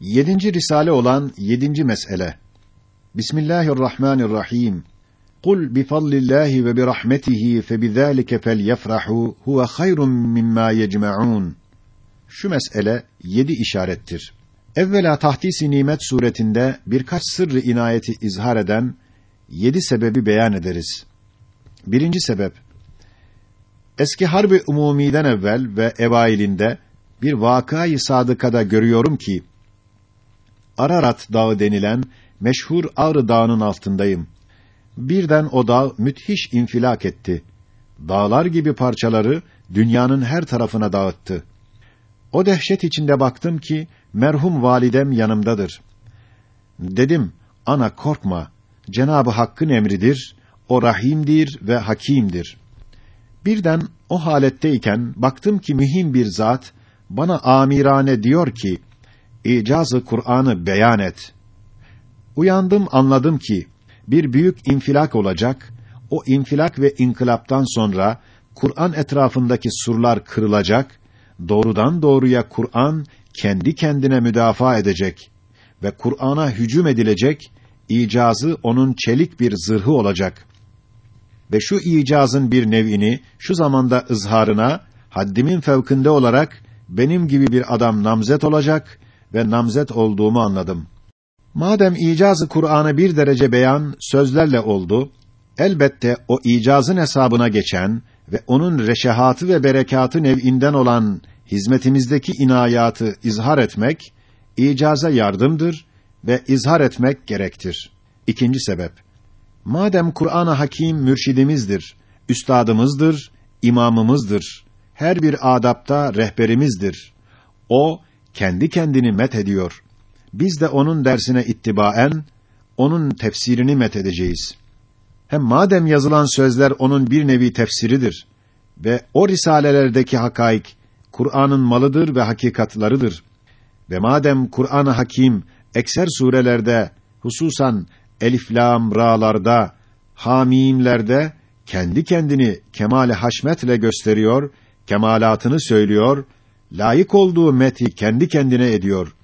Yedinci risale olan yedinci mesele. Bismillahirrahmanirrahim. Kul bifadlillahi ve birahmetihi febizalike felyefrahu huve hayrun mimma yecmaun. Şu mesele yedi işarettir. Evvela tahdis-i nimet suretinde birkaç sırrı inayeti izhar eden yedi sebebi beyan ederiz. Birinci sebep, eski harbi umumiden evvel ve evailinde bir vakayı sadıkada görüyorum ki, Ararat Dağı denilen meşhur Ağrı Dağı'nın altındayım. Birden o dağ müthiş infilak etti. Dağlar gibi parçaları dünyanın her tarafına dağıttı. O dehşet içinde baktım ki merhum validem yanımdadır. Dedim, ana korkma. Cenabı Hakk'ın emridir. O rahimdir ve hakimdir. Birden o haletteyken baktım ki mühim bir zat bana amirane diyor ki: İcazı Kur'an'ı beyan et. Uyandım anladım ki bir büyük infilak olacak. O infilak ve inkılaptan sonra Kur'an etrafındaki surlar kırılacak. Doğrudan doğruya Kur'an kendi kendine müdafaa edecek ve Kur'an'a hücum edilecek. İcazı onun çelik bir zırhı olacak. Ve şu icazın bir nev'ini şu zamanda ızharına haddimin fevkinde olarak benim gibi bir adam namzet olacak ve namzet olduğumu anladım. Madem icazı Kur'an'ı bir derece beyan sözlerle oldu, elbette o icazın hesabına geçen ve onun reşehatı ve berekatı nev'inden olan hizmetimizdeki inayatı izhar etmek, icaza yardımdır ve izhar etmek gerektir. İkinci sebep. Madem Kur'an-ı Hakim mürşidimizdir, üstadımızdır, imamımızdır, her bir adapta rehberimizdir. O, kendi kendini met ediyor. Biz de onun dersine ittibaen onun tefsirini met edeceğiz. Hem madem yazılan sözler onun bir nevi tefsiridir ve o risalelerdeki hakaik Kur'an'ın malıdır ve hakikatlarıdır. Ve madem Kur'an-ı Hakim ekser surelerde hususan elif lam ra'larda hamimlerde kendi kendini kemale haşmetle gösteriyor, kemalatını söylüyor layık olduğu meti kendi kendine ediyor.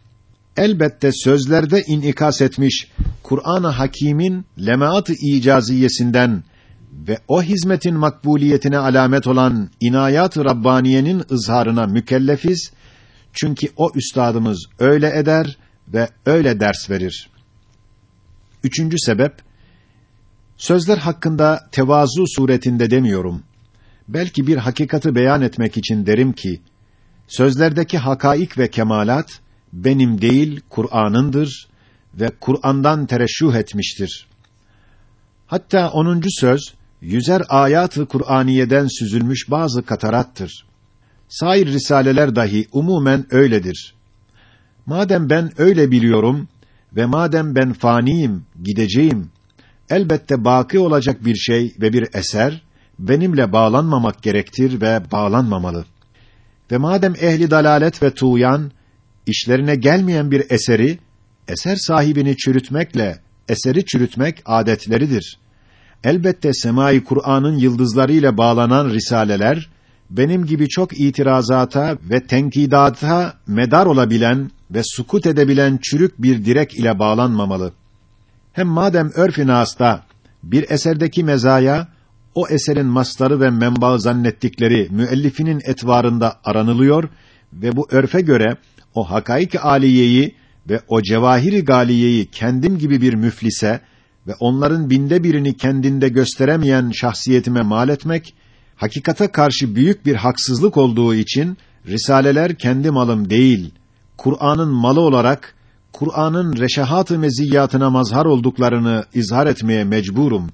Elbette sözlerde inikas etmiş Kur'an-ı Hakîm'in lemaat-ı icaziyesinden ve o hizmetin makbuliyetine alamet olan inayat-ı rabbaniyenin ızharına mükellefiz. Çünkü o üstadımız öyle eder ve öyle ders verir. Üçüncü sebep sözler hakkında tevazu suretinde demiyorum. Belki bir hakikati beyan etmek için derim ki Sözlerdeki hakaik ve kemalat benim değil Kur'an'ındır ve Kur'an'dan tereşşuh etmiştir. Hatta onuncu söz yüzer ayatı Kur'aniyeden süzülmüş bazı katarattır. Sair risaleler dahi umumen öyledir. Madem ben öyle biliyorum ve madem ben faniyim, gideceğim, elbette baki olacak bir şey ve bir eser benimle bağlanmamak gerektir ve bağlanmamalı. Ve madem ehli dalalet ve tuğyan işlerine gelmeyen bir eseri eser sahibini çürütmekle eseri çürütmek adetleridir. Elbette semai Kur'an'ın yıldızlarıyla bağlanan risaleler benim gibi çok itirazata ve tenkidata medar olabilen ve sukut edebilen çürük bir direk ile bağlanmamalı. Hem madem örf-i bir eserdeki mezaya o eserin mastarı ve menbaı zannettikleri müellifinin etvarında aranılıyor ve bu örfe göre o hakaik aliyeyi ve o cevahiri galiyeyi kendim gibi bir müflise ve onların binde birini kendinde gösteremeyen şahsiyetime mal etmek, hakikata karşı büyük bir haksızlık olduğu için, risaleler kendi malım değil, Kur'an'ın malı olarak, Kur'an'ın reşahat-ı meziyyatına mazhar olduklarını izhar etmeye mecburum.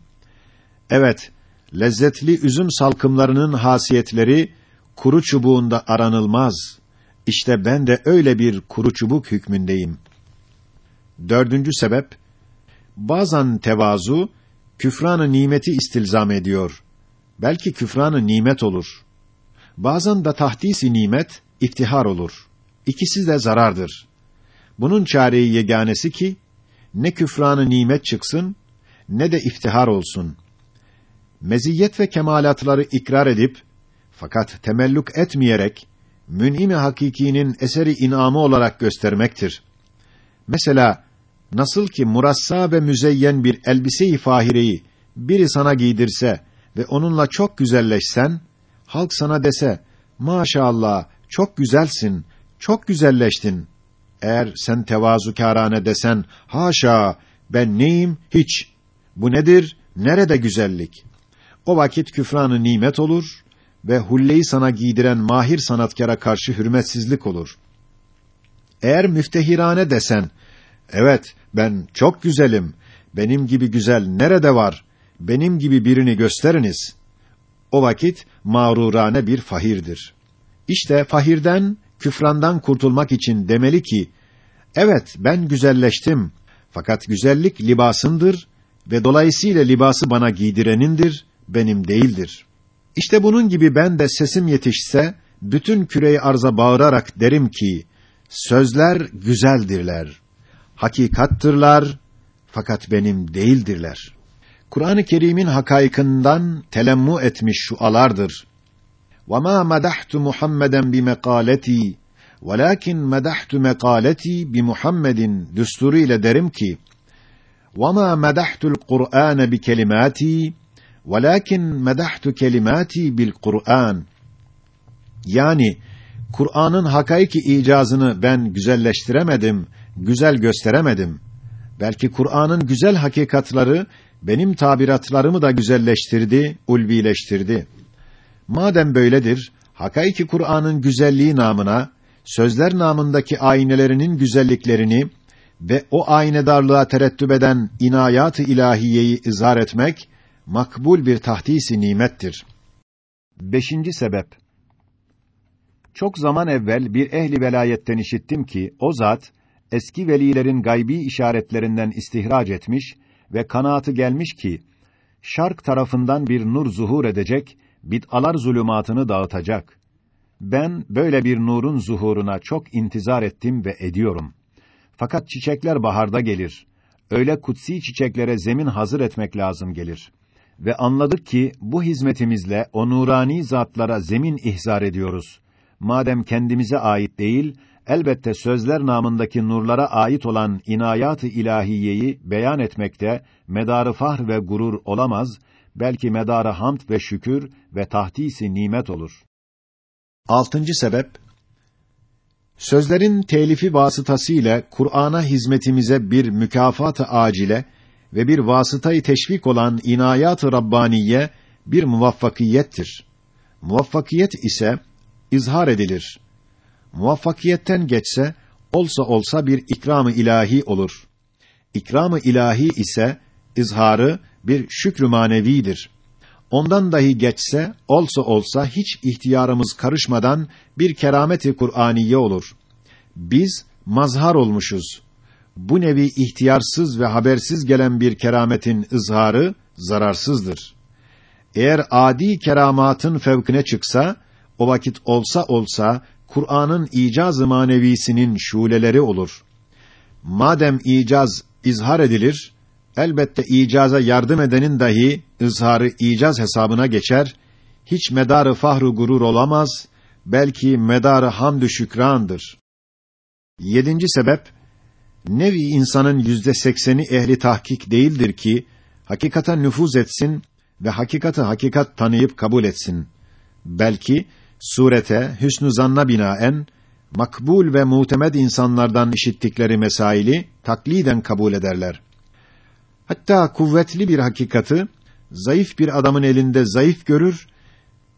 Evet, lezzetli üzüm salkımlarının hasiyetleri kuru çubuğunda aranılmaz. İşte ben de öyle bir kuru çubuk hükmündeyim. Dördüncü sebep, bazen tevazu, küfranı nimeti istilzam ediyor. Belki küfranı nimet olur. Bazen de tahdisi nimet, iftihar olur. İkisi de zarardır. Bunun çareyi yeganesi ki, ne küfranı nimet çıksın, ne de iftihar olsun meziyet ve kemalatları ikrar edip fakat temelluk etmeyerek mün'im-i hakikinin eseri inamı olarak göstermektir. Mesela nasıl ki murassa ve müzeyyen bir elbise-i fahireyi biri sana giydirse ve onunla çok güzelleşsen, halk sana dese, maşallah, çok güzelsin, çok güzelleştin. Eğer sen tevazukârane desen, haşa, ben neyim, hiç. Bu nedir, nerede güzellik? O vakit küfranı nimet olur ve hulleyi sana giydiren mahir sanatkara karşı hürmetsizlik olur. Eğer müftehirane desen, evet, ben çok güzelim, benim gibi güzel nerede var, benim gibi birini gösteriniz. O vakit mağrurane bir fahirdir. İşte fahirden, küfrandan kurtulmak için demeli ki, evet ben güzelleştim, fakat güzellik libasındır ve dolayısıyla libası bana giydirenindir, benim değildir. İşte bunun gibi ben de sesim yetişse, bütün küreyi arza bağırarak derim ki, sözler güzeldirler, hakikattırlar, fakat benim değildirler. Kur'an-ı Kerim'in hakaykından telemmu etmiş şu alardır. وَمَا مَدَحْتُ مُحَمَّدًا بِمَقَالَتِي وَلَكِنْ مَدَحْتُ مَقَالَتِي بِمُحَمَّدٍ düsturu ile derim ki, وَمَا مَدَحْتُ الْقُرْآنَ بِكَلِمَاتِي Velakin medahtu kelimati bil Kur'an. Yani Kur'an'ın hakiki icazını ben güzelleştiremedim, güzel gösteremedim. Belki Kur'an'ın güzel hakikatları benim tabiratlarımı da güzelleştirdi, ulvileştirdi. Madem böyledir, hakiki Kur'an'ın güzelliği namına, sözler namındaki aynelerinin güzelliklerini ve o aynedarlığa terettüp eden inayat-ı ilahiyeyi izhar etmek makbul bir tahdisi nimettir. Beşinci sebep Çok zaman evvel bir ehli velayetten işittim ki, o zat, eski velilerin gaybi işaretlerinden istihraç etmiş ve kanaatı gelmiş ki şark tarafından bir nur zuhur edecek, bid'alar zulümatını dağıtacak. Ben böyle bir nurun zuhuruna çok intizar ettim ve ediyorum. Fakat çiçekler baharda gelir. Öyle kutsi çiçeklere zemin hazır etmek lazım gelir. Ve anladık ki bu hizmetimizle o nurani zatlara zemin ihzar ediyoruz. Madem kendimize ait değil, elbette sözler namındaki nurlara ait olan inayat-ı ilahiyeyi beyan etmekte medarı fahr ve gurur olamaz, belki medarı hamd ve şükür ve tahdisi nimet olur. Altıncı sebep Sözlerin telifi vasıtasıyla Kur'an'a hizmetimize bir mükafat-ı acile ve bir vasıtayı teşvik olan inayat-ı rabbaniye bir muvaffakiyettir. Muvaffakiyet ise izhar edilir muvaffakiyetten geçse olsa olsa bir ikramı ilahi olur. İkramı ilahi ise izharı bir şükrü manevidir. Ondan dahi geçse olsa olsa hiç ihtiyarımız karışmadan bir kerameti Kur'aniye olur. Biz mazhar olmuşuz. Bu nevi ihtiyarsız ve habersiz gelen bir kerametin izharı zararsızdır. Eğer adi keramatın fevkine çıksa, o vakit olsa olsa Kur'an'ın icaz-ı manevisinin şuleleri olur. Madem icaz izhar edilir, elbette icaza yardım edenin dahi izharı icaz hesabına geçer, hiç medarı fahru gurur olamaz, belki medarı hamdü şükrandır. Yedinci sebep, nevi insanın yüzde sekseni ehli tahkik değildir ki, hakikata nüfuz etsin ve hakikati hakikat tanıyıp kabul etsin. Belki, surete, hüsnü zanna binaen, makbul ve mutemed insanlardan işittikleri mesaili takliden kabul ederler. Hatta kuvvetli bir hakikati, zayıf bir adamın elinde zayıf görür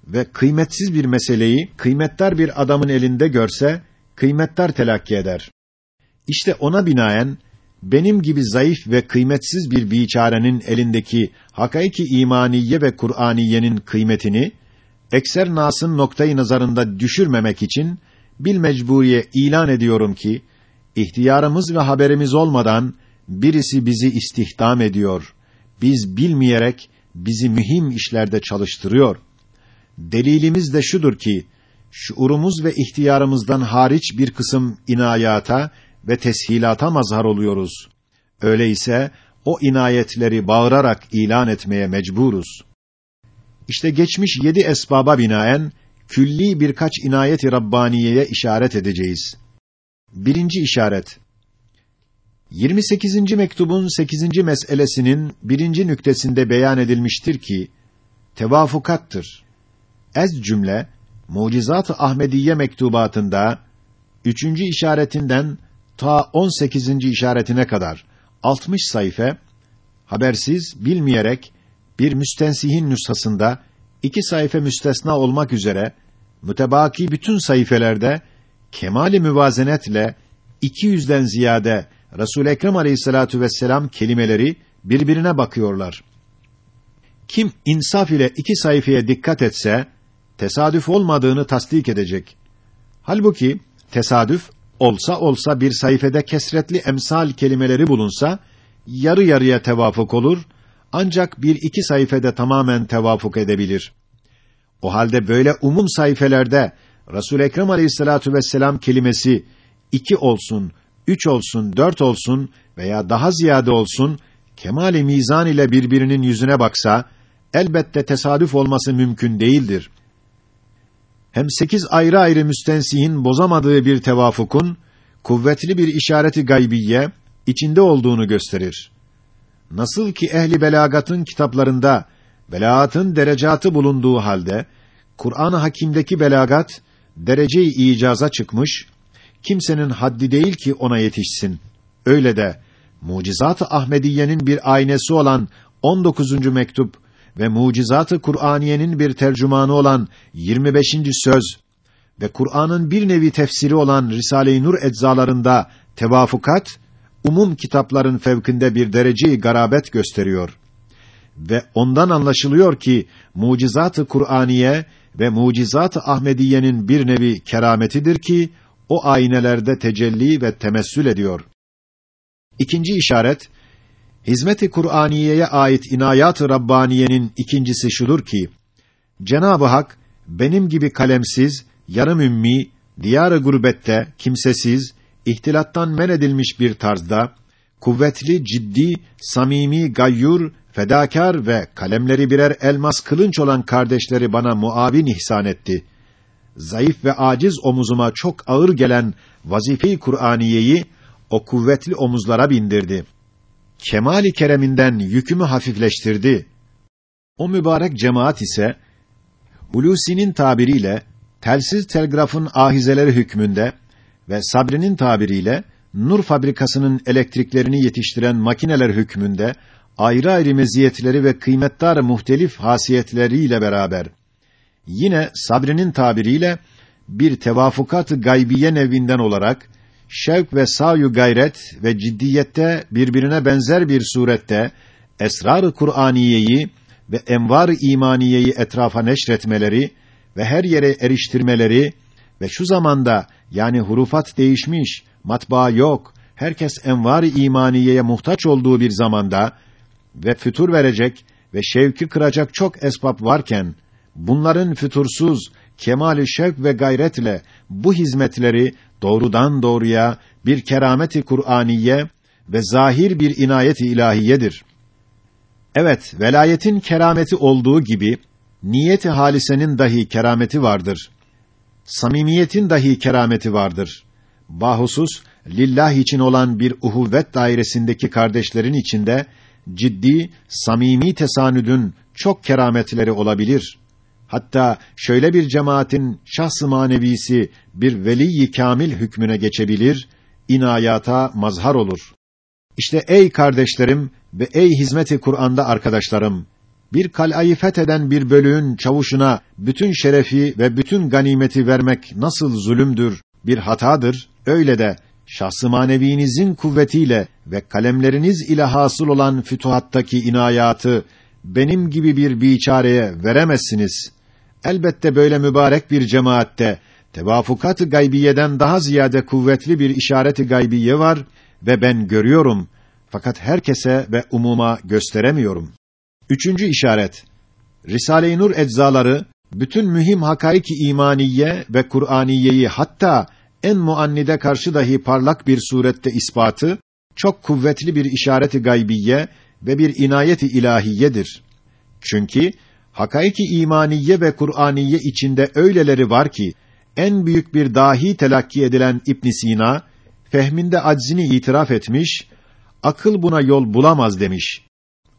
ve kıymetsiz bir meseleyi kıymetdar bir adamın elinde görse, kıymetdar telakki eder. İşte ona binaen, benim gibi zayıf ve kıymetsiz bir biçarenin elindeki hakaiki imaniye ve Kur'aniyenin kıymetini ekser nasın noktayı nazarında düşürmemek için bil mecburiye ilan ediyorum ki ihtiyarımız ve haberimiz olmadan birisi bizi istihdam ediyor. Biz bilmeyerek bizi mühim işlerde çalıştırıyor. Delilimiz de şudur ki şuurumuz ve ihtiyarımızdan hariç bir kısım inayata ve teshilata mazhar oluyoruz. Öyleyse o inayetleri bağırarak ilan etmeye mecburuz. İşte geçmiş yedi esbaba binaen külli birkaç inayet-i rabbaniyeye işaret edeceğiz. Birinci işaret. 28. mektubun 8. meselesinin birinci nüktesinde beyan edilmiştir ki tevafukattır. Ez cümle Mucizat-ı Ahmediye mektubatında üçüncü işaretinden ta 18. işaretine kadar 60 sayfa habersiz, bilmeyerek bir müstensihin nüshasında iki sayfa müstesna olmak üzere mütebaki bütün sayfelerde kemali müvazenetle 200'den ziyade Resul Ekrem Aleyhissalatu vesselam kelimeleri birbirine bakıyorlar. Kim insaf ile iki sayfaya dikkat etse tesadüf olmadığını tasdik edecek. Halbuki tesadüf olsa olsa bir sayfede kesretli emsal kelimeleri bulunsa yarı yarıya tevafuk olur ancak bir iki sayfede tamamen tevafuk edebilir. O halde böyle umum sayfelerde Resul Ekrem Aleyhissalatu vesselam kelimesi iki olsun, üç olsun, dört olsun veya daha ziyade olsun kemali mizan ile birbirinin yüzüne baksa elbette tesadüf olması mümkün değildir. Hem sekiz ayrı ayrı müstensihin bozamadığı bir tevafukun kuvvetli bir işareti gaybiye içinde olduğunu gösterir. Nasıl ki ehli belagatın kitaplarında belaatın derecatı bulunduğu halde Kur'an-ı Hakîm'deki belagat derece-i icaza çıkmış, kimsenin haddi değil ki ona yetişsin. Öyle de Mucizat-ı Ahmediye'nin bir aynesi olan 19. mektup ve Mucizat-ı Kur'aniyenin bir tercümanı olan 25. söz ve Kur'an'ın bir nevi tefsiri olan Risale-i Nur eczalarında tevafukat umum kitapların fevkinde bir dereceyi garabet gösteriyor. Ve ondan anlaşılıyor ki Mucizat-ı Kur'aniye ve Mucizat-ı Ahmediye'nin bir nevi kerametidir ki o aynelerde tecelli ve temessül ediyor. İkinci işaret Hizmet-i Kur'aniye'ye ait inayat-ı Rabbaniye'nin ikincisi şudur ki Cenab-ı Hak benim gibi kalemsiz, yarım ümmi, diyar-ı gurbette kimsesiz, ihtilattan men edilmiş bir tarzda kuvvetli, ciddi, samimi, gayyur, fedakar ve kalemleri birer elmas kılınç olan kardeşleri bana muavin ihsan etti. Zayıf ve aciz omuzuma çok ağır gelen vazife-i Kur'aniyeyi o kuvvetli omuzlara bindirdi. Kemali kereminden yükümü hafifleştirdi. O mübarek cemaat ise Hulusi'nin tabiriyle telsiz telgrafın ahizeleri hükmünde ve Sabri'nin tabiriyle nur fabrikasının elektriklerini yetiştiren makineler hükmünde ayrı ayrı meziyetleri ve kıymetdar muhtelif hasiyetleriyle beraber yine Sabri'nin tabiriyle bir tevafukat-ı gaybiye nevinden olarak şevk ve sayu gayret ve ciddiyette birbirine benzer bir surette esrar-ı Kur'aniyeyi ve envar-ı imaniyeyi etrafa neşretmeleri ve her yere eriştirmeleri ve şu zamanda yani hurufat değişmiş, matbaa yok, herkes envar-ı imaniyeye muhtaç olduğu bir zamanda ve fütur verecek ve şevki kıracak çok esbab varken bunların fütursuz kemali şevk ve gayretle bu hizmetleri doğrudan doğruya bir kerameti Kur'aniye ve zahir bir inayet-i ilahiyedir. Evet, velayetin kerameti olduğu gibi niyet-i halisenin dahi kerameti vardır. Samimiyetin dahi kerameti vardır. Bahusus lillah için olan bir uhuvvet dairesindeki kardeşlerin içinde ciddi, samimi tesanüdün çok kerametleri olabilir. Hatta şöyle bir cemaatin şahs-ı manevisi bir veli kamil hükmüne geçebilir, inayata mazhar olur. İşte ey kardeşlerim ve ey hizmeti Kur'an'da arkadaşlarım, bir kal'ayı fetheden bir bölüğün çavuşuna bütün şerefi ve bütün ganimeti vermek nasıl zulümdür, bir hatadır, öyle de şahs-ı manevinizin kuvvetiyle ve kalemleriniz ile hasıl olan fütuhattaki inayatı benim gibi bir biçareye veremezsiniz. Elbette böyle mübarek bir cemaatte tevafukat-ı gaybiyeden daha ziyade kuvvetli bir işareti gaybiye var ve ben görüyorum fakat herkese ve umuma gösteremiyorum. Üçüncü işaret. Risale-i Nur eczaları bütün mühim hakaiki imaniye ve Kur'aniyeyi hatta en muannide karşı dahi parlak bir surette ispatı çok kuvvetli bir işareti gaybiye ve bir inayeti ilahiyedir. Çünkü hakaiki imaniye ve Kur'aniye içinde öyleleri var ki en büyük bir dahi telakki edilen İbn Sina fehminde aczini itiraf etmiş, akıl buna yol bulamaz demiş.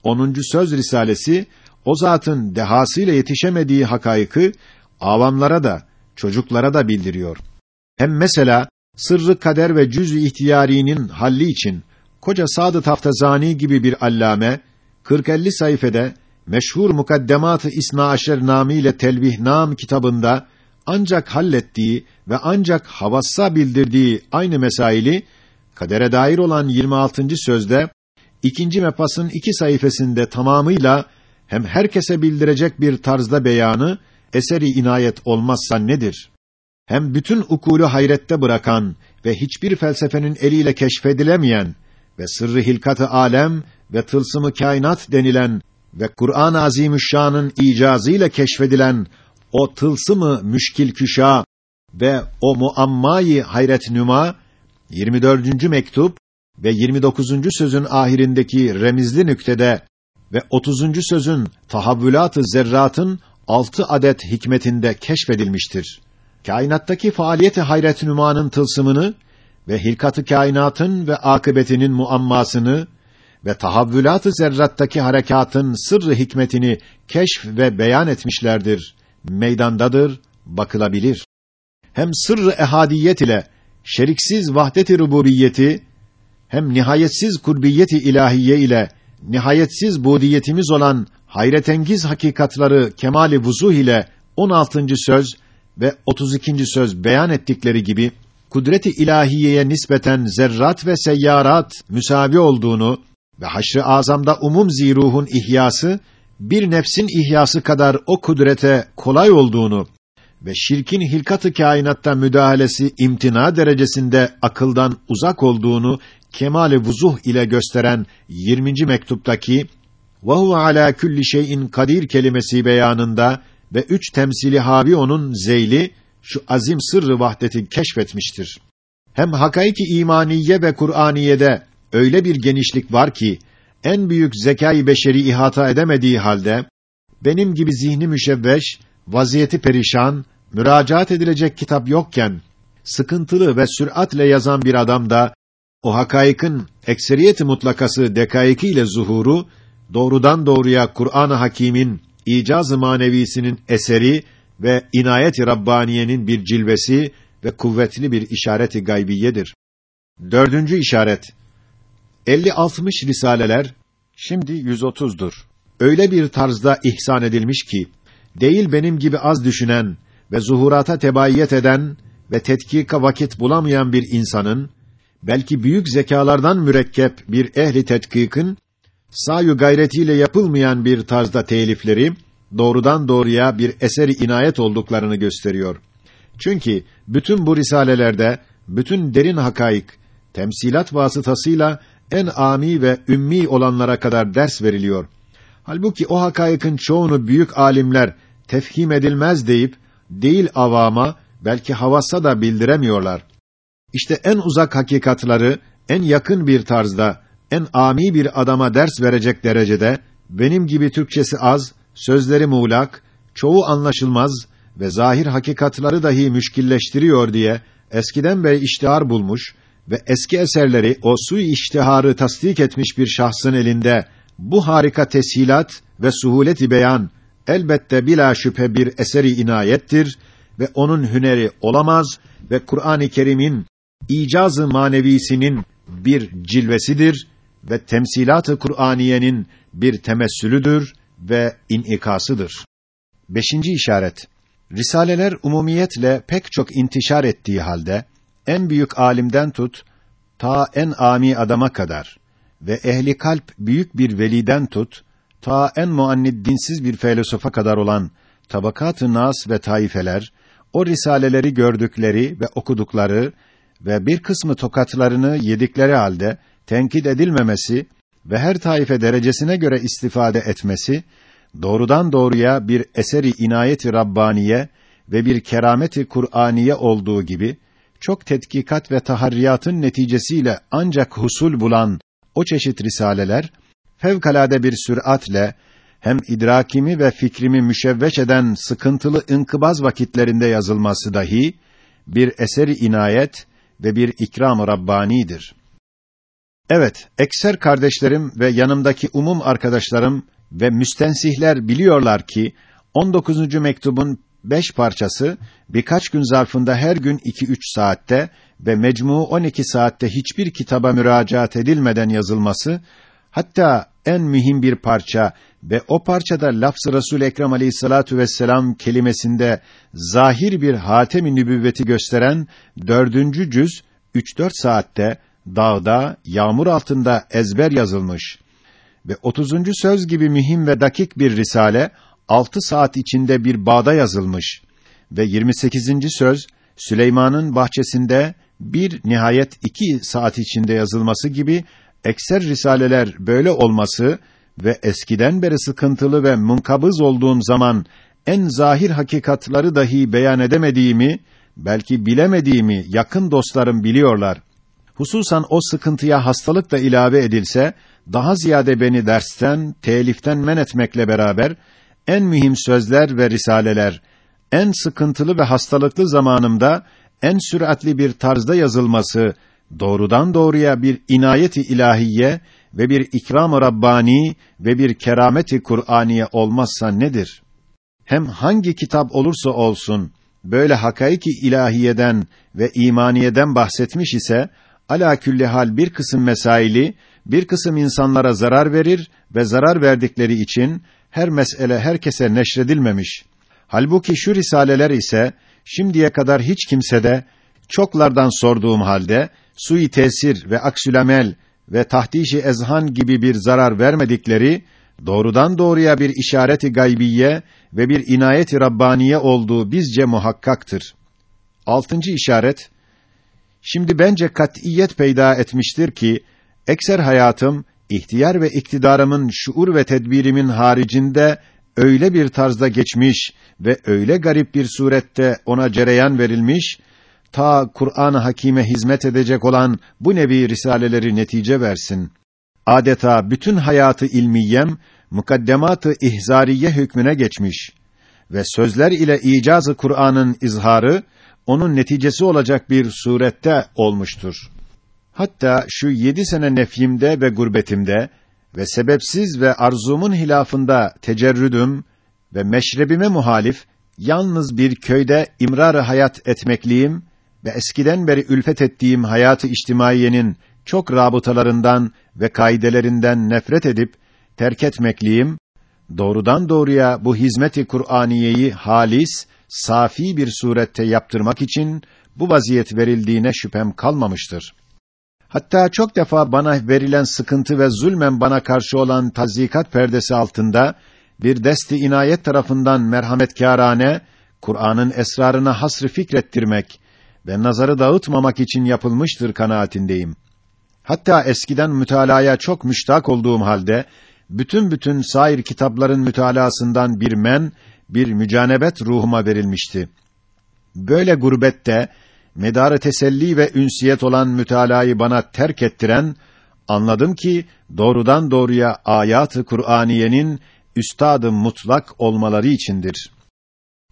10. söz risalesi o zatın dehasıyla yetişemediği hakayıkı avamlara da çocuklara da bildiriyor. Hem mesela sırrı kader ve cüz-ü ihtiyarinin halli için koca Sadı Taftazani gibi bir allame 40-50 sayfede meşhur Mukaddemat-ı İsna Aşer namiyle Telvih-Nam kitabında ancak hallettiği ve ancak havassa bildirdiği aynı mesaili kadere dair olan 26. sözde ikinci mepasın iki sayfasında tamamıyla hem herkese bildirecek bir tarzda beyanı eseri inayet olmazsa nedir? Hem bütün ukulu hayrette bırakan ve hiçbir felsefenin eliyle keşfedilemeyen ve sırrı hilkat-ı alem ve tılsımı kainat denilen ve Kur'an-ı Azimüşşan'ın icazıyla keşfedilen o tılsımı müşkil küşa ve o muammayı hayret nüma 24. mektup ve 29. sözün ahirindeki remizli nüktede ve 30. sözün tahavvülat-ı zerratın altı adet hikmetinde keşfedilmiştir. Kainattaki faaliyeti hayret nümanın tılsımını ve hilkatı kainatın ve akıbetinin muammasını ve tahavvülat-ı zerrattaki harekatın sırrı hikmetini keşf ve beyan etmişlerdir. Meydandadır, bakılabilir. Hem sırrı ehadiyet ile şeriksiz vahdet-i rububiyeti hem nihayetsiz kurbiyeti ilahiye ile nihayetsiz budiyetimiz olan hayretengiz hakikatları kemali vuzuh ile 16. söz ve 32. söz beyan ettikleri gibi kudreti ilahiyeye nispeten zerrat ve seyyarat müsavi olduğunu ve haşr-ı azamda umum ziruhun ihyası bir nefsin ihyası kadar o kudrete kolay olduğunu ve şirkin hilkat-ı kainatta müdahalesi imtina derecesinde akıldan uzak olduğunu kemale vuzuh ile gösteren 20. mektuptaki ve huve ala külli şeyin kadir kelimesi beyanında ve üç temsili havi onun zeyli şu azim sırrı vahdeti keşfetmiştir. Hem hakaiki imaniye ve Kur'aniyede öyle bir genişlik var ki en büyük zekâ-i beşeri ihata edemediği halde benim gibi zihni müşevveş, vaziyeti perişan, müracaat edilecek kitap yokken sıkıntılı ve süratle yazan bir adam da o hakaykın ekseriyeti mutlakası dekaiki ile zuhuru doğrudan doğruya Kur'an-ı Hakîm'in icaz-ı manevisinin eseri ve inayet-i rabbaniyenin bir cilvesi ve kuvvetli bir işareti gaybiyedir. Dördüncü işaret 50-60 risaleler şimdi 130'dur. Öyle bir tarzda ihsan edilmiş ki değil benim gibi az düşünen ve zuhurata tebayyet eden ve tetkika vakit bulamayan bir insanın belki büyük zekalardan mürekkep bir ehli tetkikin sayu gayretiyle yapılmayan bir tarzda telifleri doğrudan doğruya bir eseri inayet olduklarını gösteriyor. Çünkü bütün bu risalelerde bütün derin hakaik temsilat vasıtasıyla en ami ve ümmi olanlara kadar ders veriliyor. Halbuki o hakaikin çoğunu büyük alimler tefhim edilmez deyip değil avama belki havassa da bildiremiyorlar. İşte en uzak hakikatları en yakın bir tarzda en ami bir adama ders verecek derecede benim gibi Türkçesi az, sözleri muğlak, çoğu anlaşılmaz ve zahir hakikatları dahi müşkilleştiriyor diye eskiden beri iştihar bulmuş ve eski eserleri o sui iştiharı tasdik etmiş bir şahsın elinde bu harika teshilat ve suhuleti beyan elbette bila şüphe bir eseri inayettir ve onun hüneri olamaz ve Kur'an-ı Kerim'in icazı manevisinin bir cilvesidir ve temsilat-ı Kur'aniyenin bir temessülüdür ve inikasıdır. Beşinci işaret. Risaleler umumiyetle pek çok intişar ettiği halde en büyük alimden tut ta en ami adama kadar ve ehli kalp büyük bir veliden tut ta en muannid dinsiz bir filozofa kadar olan tabakat-ı nas ve taifeler o risaleleri gördükleri ve okudukları ve bir kısmı tokatlarını yedikleri halde tenkit edilmemesi ve her taife derecesine göre istifade etmesi doğrudan doğruya bir eseri inayeti rabbaniye ve bir kerameti Kur'aniye olduğu gibi çok tetkikat ve taharriyatın neticesiyle ancak husul bulan o çeşit risaleler fevkalade bir süratle hem idrakimi ve fikrimi müşevveş eden sıkıntılı inkıbaz vakitlerinde yazılması dahi bir eseri inayet ve bir ikram-ı rabbanidir. Evet, ekser kardeşlerim ve yanımdaki umum arkadaşlarım ve müstensihler biliyorlar ki 19. mektubun beş parçası birkaç gün zarfında her gün 2-3 saatte ve mecmu 12 saatte hiçbir kitaba müracaat edilmeden yazılması hatta en mühim bir parça ve o parçada lafz-ı Resul Ekrem Aleyhissalatu vesselam kelimesinde zahir bir hatem-i nübüvveti gösteren dördüncü cüz 3-4 saatte dağda yağmur altında ezber yazılmış ve 30. söz gibi mühim ve dakik bir risale altı saat içinde bir bağda yazılmış ve 28. söz Süleyman'ın bahçesinde bir nihayet iki saat içinde yazılması gibi ekser risaleler böyle olması ve eskiden beri sıkıntılı ve munkabız olduğum zaman en zahir hakikatları dahi beyan edemediğimi, belki bilemediğimi yakın dostlarım biliyorlar. Hususan o sıkıntıya hastalık da ilave edilse, daha ziyade beni dersten, teliften men etmekle beraber, en mühim sözler ve risaleler, en sıkıntılı ve hastalıklı zamanımda, en süratli bir tarzda yazılması, doğrudan doğruya bir inayeti ilahiye ve bir ikram-ı Rabbani ve bir kerameti Kur'aniye olmazsa nedir? Hem hangi kitap olursa olsun, böyle hakaiki ilahiyeden ve imaniyeden bahsetmiş ise, ala külli hal bir kısım mesaili, bir kısım insanlara zarar verir ve zarar verdikleri için her mesele herkese neşredilmemiş. Halbuki şu risaleler ise şimdiye kadar hiç kimsede çoklardan sorduğum halde sui tesir ve aksülamel ve tahtişi ezhan gibi bir zarar vermedikleri doğrudan doğruya bir işareti gaybiye ve bir inayeti rabbaniye olduğu bizce muhakkaktır. Altıncı işaret Şimdi bence kat'iyet peyda etmiştir ki ekser hayatım ihtiyar ve iktidarımın şuur ve tedbirimin haricinde öyle bir tarzda geçmiş ve öyle garip bir surette ona cereyan verilmiş ta Kur'an-ı Hakîm'e hizmet edecek olan bu nevi risaleleri netice versin. Adeta bütün hayatı ilmiyem mukaddemat-ı ihzariye hükmüne geçmiş ve sözler ile icazı Kur'an'ın izharı onun neticesi olacak bir surette olmuştur. Hatta şu yedi sene nefyimde ve gurbetimde ve sebepsiz ve arzumun hilafında tecerrüdüm ve meşrebime muhalif yalnız bir köyde imrar hayat etmekliyim ve eskiden beri ülfet ettiğim hayatı içtimaiyenin çok rabıtalarından ve kaidelerinden nefret edip terk etmekliyim, doğrudan doğruya bu hizmeti Kur'aniyeyi halis, safi bir surette yaptırmak için bu vaziyet verildiğine şüphem kalmamıştır. Hatta çok defa bana verilen sıkıntı ve zulmen bana karşı olan tazikat perdesi altında bir desti inayet tarafından merhametkârane Kur'an'ın esrarına hasrı fikrettirmek ve nazarı dağıtmamak için yapılmıştır kanaatindeyim. Hatta eskiden mütalaya çok müştak olduğum halde bütün bütün sair kitapların mütalasından bir men, bir mücanebet ruhuma verilmişti. Böyle gurbette medarı teselli ve ünsiyet olan mütalayı bana terk ettiren anladım ki doğrudan doğruya ayat-ı Kur'aniyenin üstadı mutlak olmaları içindir.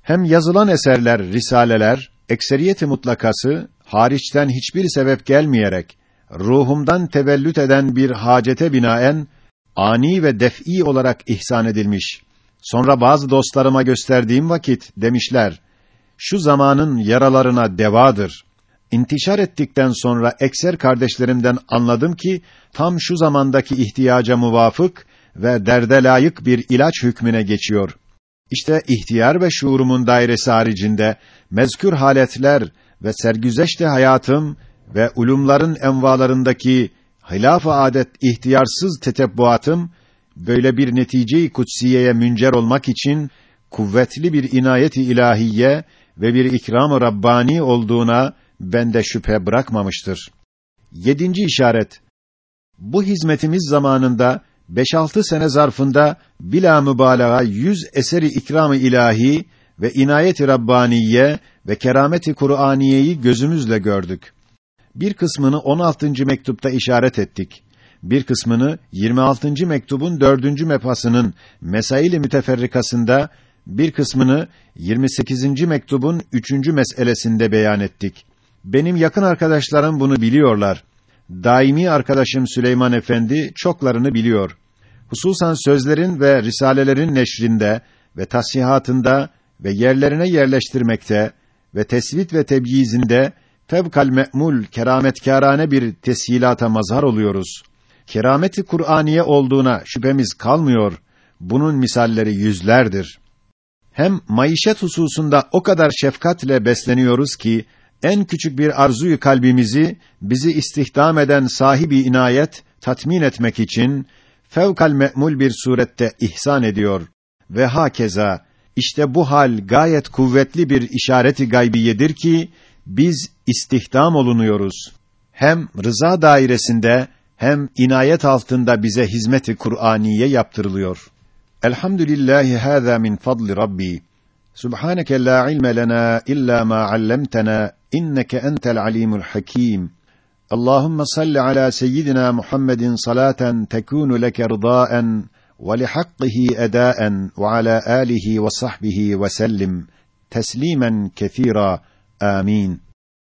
Hem yazılan eserler, risaleler ekseriyeti mutlakası hariçten hiçbir sebep gelmeyerek ruhumdan tevellüt eden bir hacete binaen ani ve def'i olarak ihsan edilmiş. Sonra bazı dostlarıma gösterdiğim vakit demişler: Şu zamanın yaralarına devadır. İntişar ettikten sonra ekser kardeşlerimden anladım ki tam şu zamandaki ihtiyaca muvafık ve derde layık bir ilaç hükmüne geçiyor. İşte ihtiyar ve şuurumun dairesi haricinde mezkür haletler ve sergüzeşte hayatım ve ulumların envalarındaki hilaf-ı adet ihtiyarsız tetebbuatım böyle bir netice-i kutsiyeye müncer olmak için kuvvetli bir inayet-i ilahiye ve bir ikram-ı rabbani olduğuna bende şüphe bırakmamıştır. Yedinci işaret. Bu hizmetimiz zamanında beş altı sene zarfında bila mübalağa yüz eseri ikram-ı ilahi ve inayet-i rabbaniye ve kerameti Kur'aniyeyi gözümüzle gördük. Bir kısmını 16. mektupta işaret ettik. Bir kısmını 26. mektubun 4. mefasının mesail-i müteferrikasında, bir kısmını 28. mektubun 3. meselesinde beyan ettik. Benim yakın arkadaşlarım bunu biliyorlar daimi arkadaşım Süleyman Efendi çoklarını biliyor. Hususan sözlerin ve risalelerin neşrinde ve tasihatında ve yerlerine yerleştirmekte ve tesvit ve tebyizinde fevkal me'mul kerametkârane bir teshilata mazhar oluyoruz. Kerameti Kur'aniye olduğuna şüphemiz kalmıyor. Bunun misalleri yüzlerdir. Hem maişet hususunda o kadar şefkatle besleniyoruz ki en küçük bir arzuyu kalbimizi bizi istihdam eden sahibi inayet tatmin etmek için fevkal me'mul bir surette ihsan ediyor ve hakeza işte bu hal gayet kuvvetli bir işareti gaybiyedir ki biz istihdam olunuyoruz. Hem rıza dairesinde hem inayet altında bize hizmeti Kur'aniye yaptırılıyor. الحمد لله هذا من فضل ربي. سبحانك لا علم لنا إلا ما علمتنا إنك أنت العليم الحكيم. اللهم صل على سيدنا محمد صلاة تكون لك رضاء ولحقه أداء وعلى آله وصحبه وسلم. تسليما كثيرا. آمين.